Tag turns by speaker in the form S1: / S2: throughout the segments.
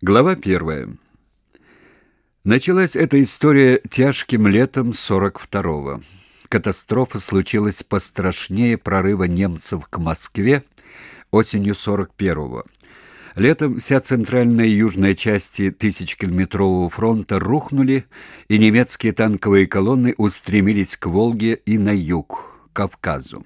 S1: Глава первая. Началась эта история тяжким летом 42-го. Катастрофа случилась пострашнее прорыва немцев к Москве осенью 41-го. Летом вся центральная и южная части тысячекилометрового фронта рухнули, и немецкие танковые колонны устремились к Волге и на юг, к Кавказу.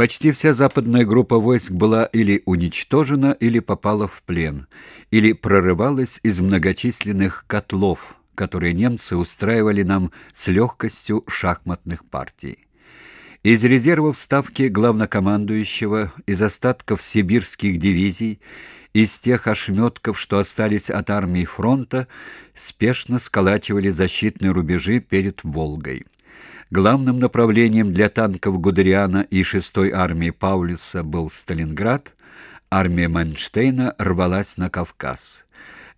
S1: Почти вся западная группа войск была или уничтожена, или попала в плен, или прорывалась из многочисленных котлов, которые немцы устраивали нам с легкостью шахматных партий. Из резервов ставки главнокомандующего, из остатков сибирских дивизий, из тех ошметков, что остались от армии фронта, спешно сколачивали защитные рубежи перед Волгой. Главным направлением для танков Гудериана и 6-й армии Паулюса был Сталинград, армия Манштейна рвалась на Кавказ.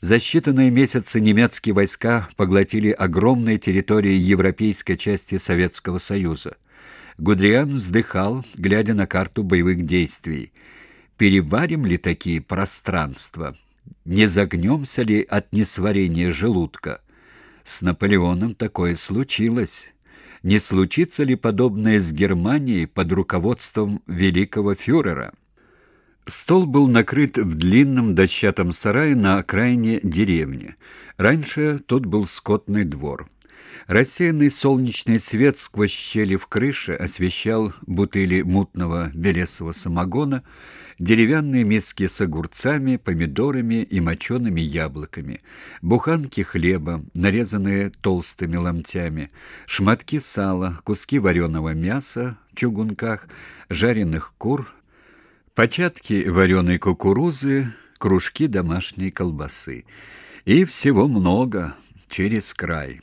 S1: За считанные месяцы немецкие войска поглотили огромные территории европейской части Советского Союза. Гудериан вздыхал, глядя на карту боевых действий. «Переварим ли такие пространства? Не загнемся ли от несварения желудка?» С Наполеоном такое случилось не случится ли подобное с Германией под руководством великого фюрера. Стол был накрыт в длинном дощатом сарае на окраине деревни. Раньше тут был скотный двор. Рассеянный солнечный свет сквозь щели в крыше освещал бутыли мутного белесого самогона, деревянные миски с огурцами, помидорами и мочеными яблоками, буханки хлеба, нарезанные толстыми ломтями, шматки сала, куски вареного мяса в чугунках, жареных кур, початки вареной кукурузы, кружки домашней колбасы. И всего много, через край.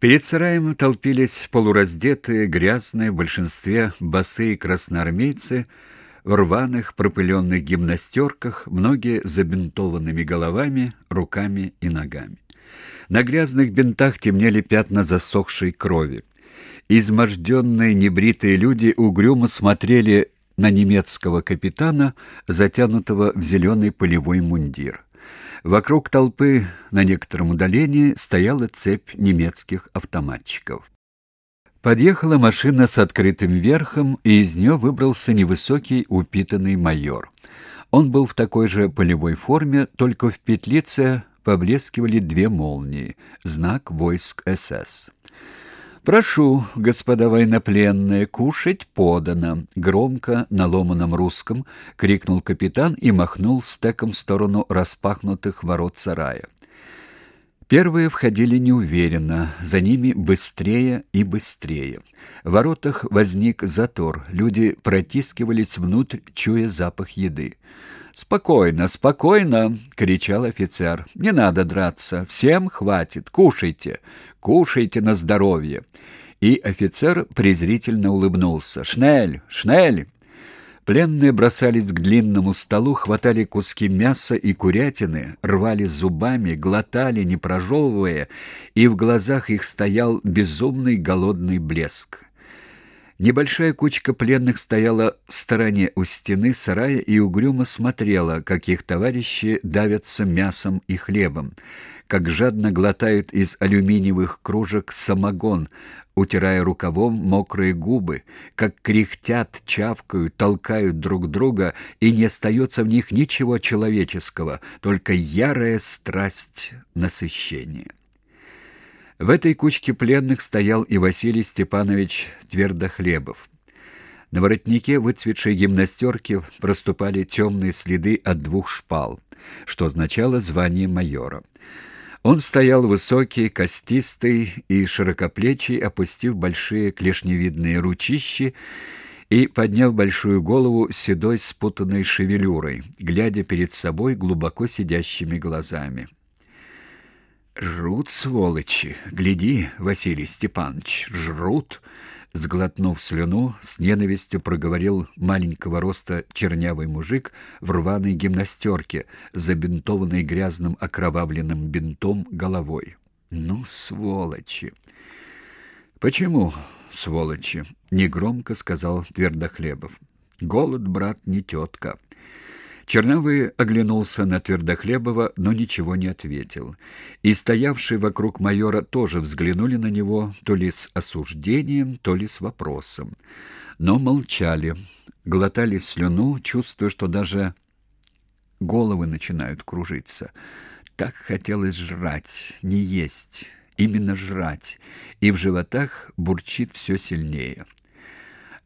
S1: Перед сараем толпились полураздетые, грязные, в большинстве босые красноармейцы – в рваных пропыленных гимнастерках, многие забинтованными головами, руками и ногами. На грязных бинтах темнели пятна засохшей крови. Изможденные небритые люди угрюмо смотрели на немецкого капитана, затянутого в зеленый полевой мундир. Вокруг толпы на некотором удалении стояла цепь немецких автоматчиков. Подъехала машина с открытым верхом, и из нее выбрался невысокий упитанный майор. Он был в такой же полевой форме, только в петлице поблескивали две молнии, знак войск СС. «Прошу, господа военнопленные, кушать подано!» Громко на ломаном русском крикнул капитан и махнул стеком в сторону распахнутых ворот сарая. Первые входили неуверенно, за ними быстрее и быстрее. В воротах возник затор, люди протискивались внутрь, чуя запах еды. «Спокойно, спокойно!» — кричал офицер. «Не надо драться, всем хватит, кушайте, кушайте на здоровье!» И офицер презрительно улыбнулся. «Шнель! Шнель!» Пленные бросались к длинному столу, хватали куски мяса и курятины, рвали зубами, глотали, не прожевывая, и в глазах их стоял безумный голодный блеск. Небольшая кучка пленных стояла в стороне у стены сарая и угрюмо смотрела, как их товарищи давятся мясом и хлебом, как жадно глотают из алюминиевых кружек самогон, утирая рукавом мокрые губы, как кряхтят, чавкают, толкают друг друга, и не остается в них ничего человеческого, только ярая страсть насыщения. В этой кучке пленных стоял и Василий Степанович Твердохлебов. На воротнике выцветшей гимнастерки проступали темные следы от двух шпал, что означало звание майора. Он стоял высокий, костистый и широкоплечий, опустив большие клешневидные ручищи и подняв большую голову седой спутанной шевелюрой, глядя перед собой глубоко сидящими глазами. «Жрут, сволочи! Гляди, Василий Степанович, жрут!» Сглотнув слюну, с ненавистью проговорил маленького роста чернявый мужик в рваной гимнастерке, забинтованной грязным окровавленным бинтом головой. «Ну, сволочи!» «Почему, сволочи?» — негромко сказал Твердохлебов. «Голод, брат, не тетка. Черновый оглянулся на Твердохлебова, но ничего не ответил. И стоявшие вокруг майора тоже взглянули на него то ли с осуждением, то ли с вопросом. Но молчали, глотали слюну, чувствуя, что даже головы начинают кружиться. Так хотелось жрать, не есть, именно жрать, и в животах бурчит все сильнее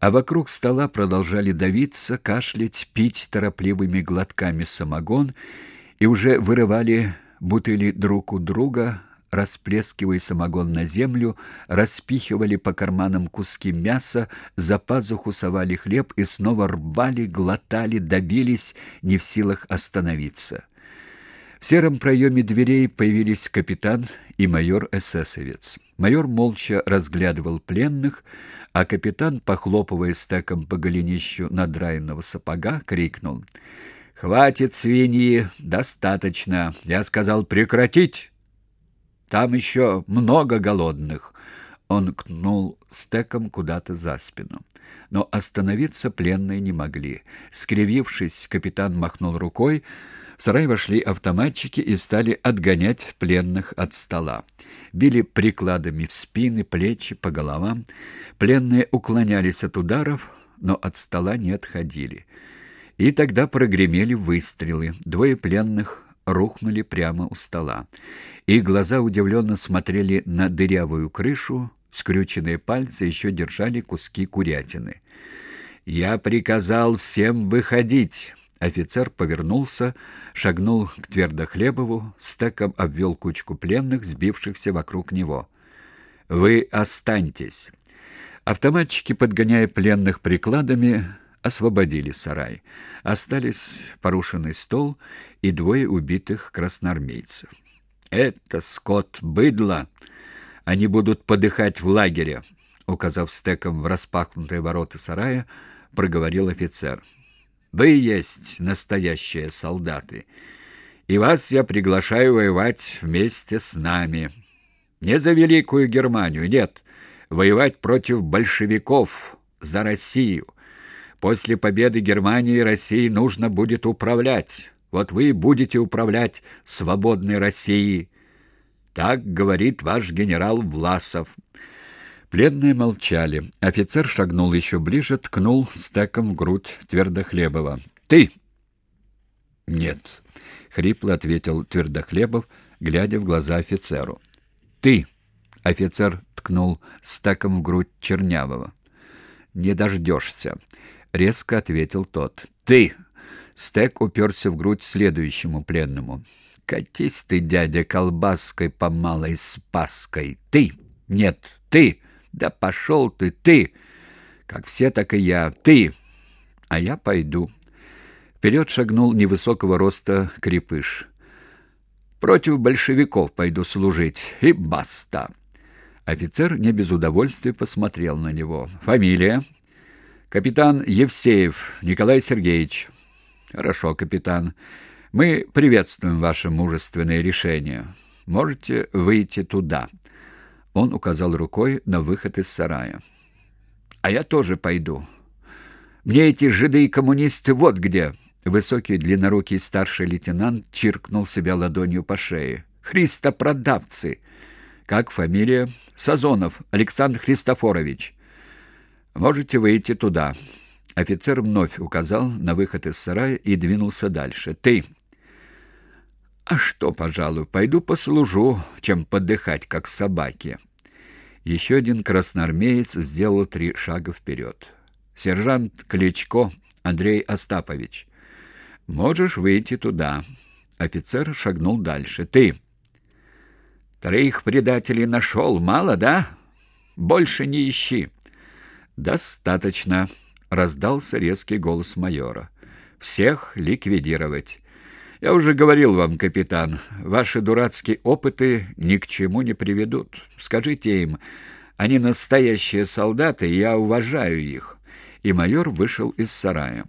S1: а вокруг стола продолжали давиться, кашлять, пить торопливыми глотками самогон и уже вырывали бутыли друг у друга, расплескивая самогон на землю, распихивали по карманам куски мяса, за пазуху совали хлеб и снова рвали, глотали, добились, не в силах остановиться. В сером проеме дверей появились капитан и майор-эсэсовец. Майор молча разглядывал пленных, а капитан, похлопывая стеком по голенищу надраенного сапога, крикнул «Хватит свиньи, достаточно! Я сказал прекратить! Там еще много голодных!» Он кнул стеком куда-то за спину. Но остановиться пленные не могли. Скривившись, капитан махнул рукой, в сарай вошли автоматчики и стали отгонять пленных от стола. Били прикладами в спины, плечи, по головам. Пленные уклонялись от ударов, но от стола не отходили. И тогда прогремели выстрелы. Двое пленных рухнули прямо у стола. Их глаза удивленно смотрели на дырявую крышу, скрюченные пальцы еще держали куски курятины. «Я приказал всем выходить!» Офицер повернулся, шагнул к Твердохлебову, стеком обвел кучку пленных, сбившихся вокруг него. «Вы останьтесь!» Автоматчики, подгоняя пленных прикладами, освободили сарай. Остались порушенный стол и двое убитых красноармейцев. «Это скот быдло! Они будут подыхать в лагере!» Указав стеком в распахнутые ворота сарая, проговорил офицер. Вы есть настоящие солдаты, и вас я приглашаю воевать вместе с нами. Не за Великую Германию, нет, воевать против большевиков, за Россию. После победы Германии России нужно будет управлять. Вот вы будете управлять свободной Россией. Так говорит ваш генерал Власов. Пленные молчали. Офицер шагнул еще ближе, ткнул стеком в грудь Твердохлебова. «Ты!» «Нет», — хрипло ответил Твердохлебов, глядя в глаза офицеру. «Ты!» — офицер ткнул стеком в грудь Чернявого. «Не дождешься», — резко ответил тот. «Ты!» — стек уперся в грудь следующему пленному. «Катись ты, дядя, колбаской по малой спаской! Ты! Нет, ты!» Да пошел ты, ты! Как все, так и я. Ты! А я пойду. Вперед шагнул невысокого роста крепыш. Против большевиков пойду служить. И баста. Офицер не без удовольствия посмотрел на него. Фамилия? Капитан Евсеев Николай Сергеевич. Хорошо, капитан. Мы приветствуем ваше мужественное решение. Можете выйти туда. Он указал рукой на выход из сарая. «А я тоже пойду. Мне эти жиды и коммунисты вот где!» Высокий длиннорукий старший лейтенант чиркнул себя ладонью по шее. «Христопродавцы!» «Как фамилия?» «Сазонов Александр Христофорович». «Можете выйти туда». Офицер вновь указал на выход из сарая и двинулся дальше. «Ты!» «А что, пожалуй, пойду послужу, чем подыхать, как собаки». Еще один красноармеец сделал три шага вперед. «Сержант Кличко Андрей Остапович, можешь выйти туда». Офицер шагнул дальше. «Ты!» «Троих предателей нашел. Мало, да? Больше не ищи». «Достаточно», — раздался резкий голос майора. «Всех ликвидировать». Я уже говорил вам, капитан, ваши дурацкие опыты ни к чему не приведут. Скажите им, они настоящие солдаты, я уважаю их. И майор вышел из сарая.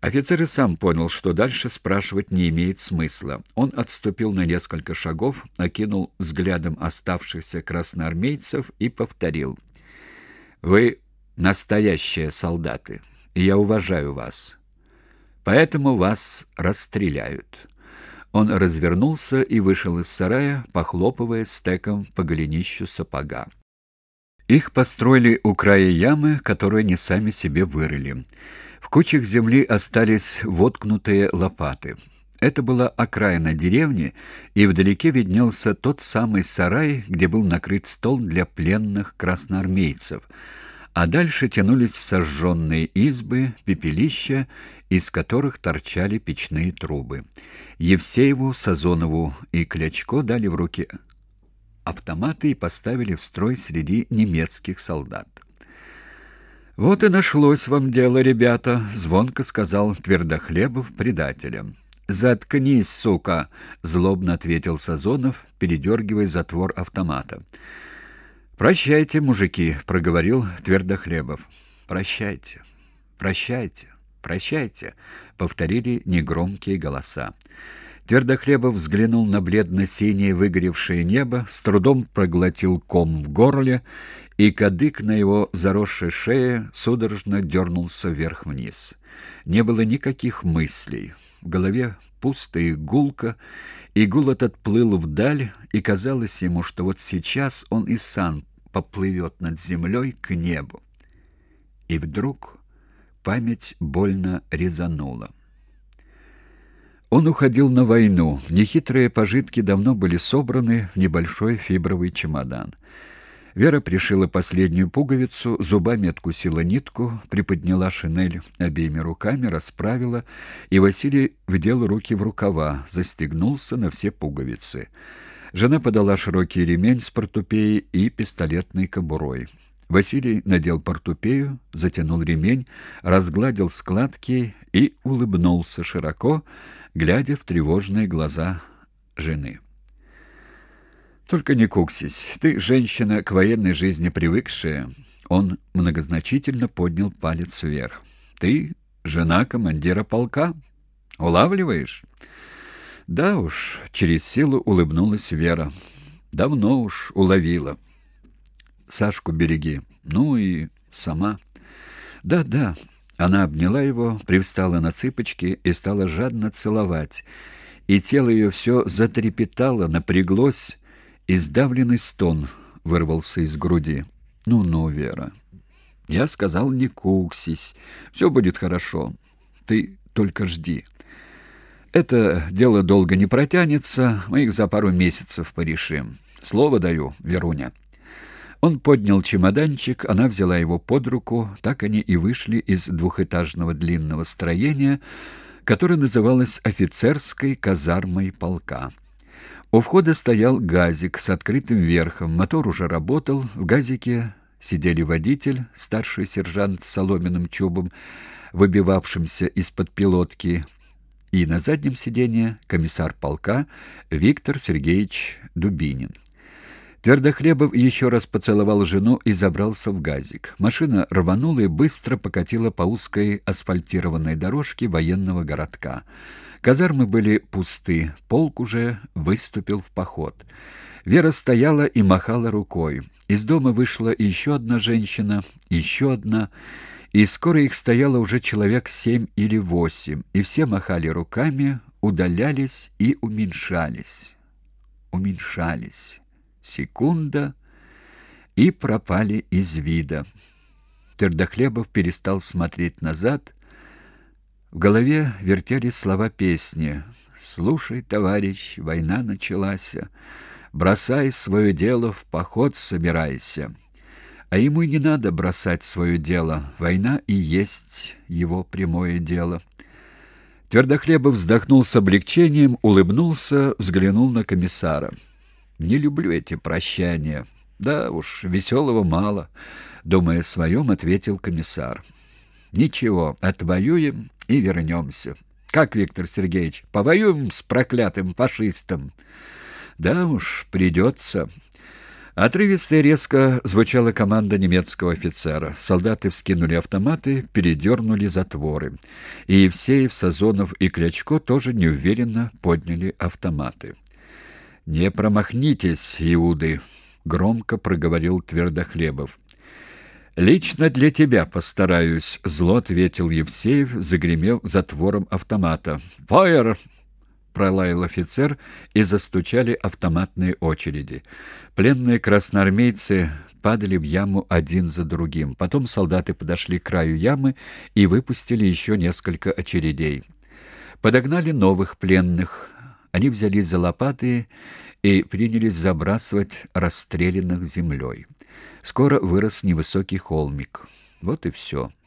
S1: Офицер и сам понял, что дальше спрашивать не имеет смысла. Он отступил на несколько шагов, окинул взглядом оставшихся красноармейцев и повторил. «Вы настоящие солдаты, и я уважаю вас. Поэтому вас расстреляют». Он развернулся и вышел из сарая, похлопывая стеком по голенищу сапога. Их построили у края ямы, которую они сами себе вырыли. В кучах земли остались воткнутые лопаты. Это была окраина деревни, и вдалеке виднелся тот самый сарай, где был накрыт стол для пленных красноармейцев, а дальше тянулись сожженные избы, пепелища, из которых торчали печные трубы. Евсееву, Сазонову и Клячко дали в руки автоматы и поставили в строй среди немецких солдат. «Вот и нашлось вам дело, ребята», — звонко сказал Твердохлебов предателям. «Заткнись, сука!» — злобно ответил Сазонов, передергивая затвор автомата. «Прощайте, мужики», — проговорил Твердохлебов. «Прощайте, прощайте, прощайте», — повторили негромкие голоса. Твердохлебов взглянул на бледно-синее выгоревшее небо, с трудом проглотил ком в горле, и кадык на его заросшей шее судорожно дернулся вверх-вниз. Не было никаких мыслей. В голове пусто и гулко, и гул этот плыл вдаль, и казалось ему, что вот сейчас он и сам поплывет над землей к небу. И вдруг память больно резанула. Он уходил на войну. Нехитрые пожитки давно были собраны в небольшой фибровый чемодан. Вера пришила последнюю пуговицу, зубами откусила нитку, приподняла шинель обеими руками, расправила, и Василий вдел руки в рукава, застегнулся на все пуговицы. Жена подала широкий ремень с портупеей и пистолетной кобурой. Василий надел портупею, затянул ремень, разгладил складки и улыбнулся широко, глядя в тревожные глаза жены. «Только не куксись. Ты женщина к военной жизни привыкшая». Он многозначительно поднял палец вверх. «Ты жена командира полка. Улавливаешь?» «Да уж», — через силу улыбнулась Вера. «Давно уж уловила». «Сашку береги. Ну и сама». «Да, да». Она обняла его, привстала на цыпочки и стала жадно целовать. И тело ее все затрепетало, напряглось, и сдавленный стон вырвался из груди. «Ну-ну, Вера». Я сказал, не куксись. Все будет хорошо. Ты только жди. Это дело долго не протянется, мы их за пару месяцев порешим. Слово даю, Веруня. Он поднял чемоданчик, она взяла его под руку, так они и вышли из двухэтажного длинного строения, которое называлось офицерской казармой полка. У входа стоял газик с открытым верхом, мотор уже работал, в газике сидели водитель, старший сержант с соломенным чубом, выбивавшимся из-под пилотки, и на заднем сиденье комиссар полка Виктор Сергеевич Дубинин. Твердохлебов еще раз поцеловал жену и забрался в газик. Машина рванула и быстро покатила по узкой асфальтированной дорожке военного городка. Казармы были пусты, полк уже выступил в поход. Вера стояла и махала рукой. Из дома вышла еще одна женщина, еще одна, и скоро их стояло уже человек семь или восемь, и все махали руками, удалялись и уменьшались. Уменьшались секунда, и пропали из вида. Твердохлебов перестал смотреть назад. В голове вертелись слова песни. «Слушай, товарищ, война началась. Бросай свое дело, в поход собирайся». А ему не надо бросать свое дело. Война и есть его прямое дело. Твердохлебов вздохнул с облегчением, улыбнулся, взглянул на комиссара. Не люблю эти прощания. Да уж, веселого мало, думая о своем, ответил комиссар. Ничего, отвоюем и вернемся. Как, Виктор Сергеевич, повоюем с проклятым фашистом? Да уж, придется. Отрывисто и резко звучала команда немецкого офицера. Солдаты вскинули автоматы, передернули затворы. И Евсеев, Сазонов и Клячко тоже неуверенно подняли автоматы. «Не промахнитесь, Иуды!» — громко проговорил Твердохлебов. «Лично для тебя постараюсь», — зло ответил Евсеев, загремел затвором автомата. «Фаер!» — пролаял офицер, и застучали автоматные очереди. Пленные красноармейцы падали в яму один за другим. Потом солдаты подошли к краю ямы и выпустили еще несколько очередей. Подогнали новых пленных. Они взялись за лопаты и принялись забрасывать расстрелянных землей. Скоро вырос невысокий холмик. Вот и все.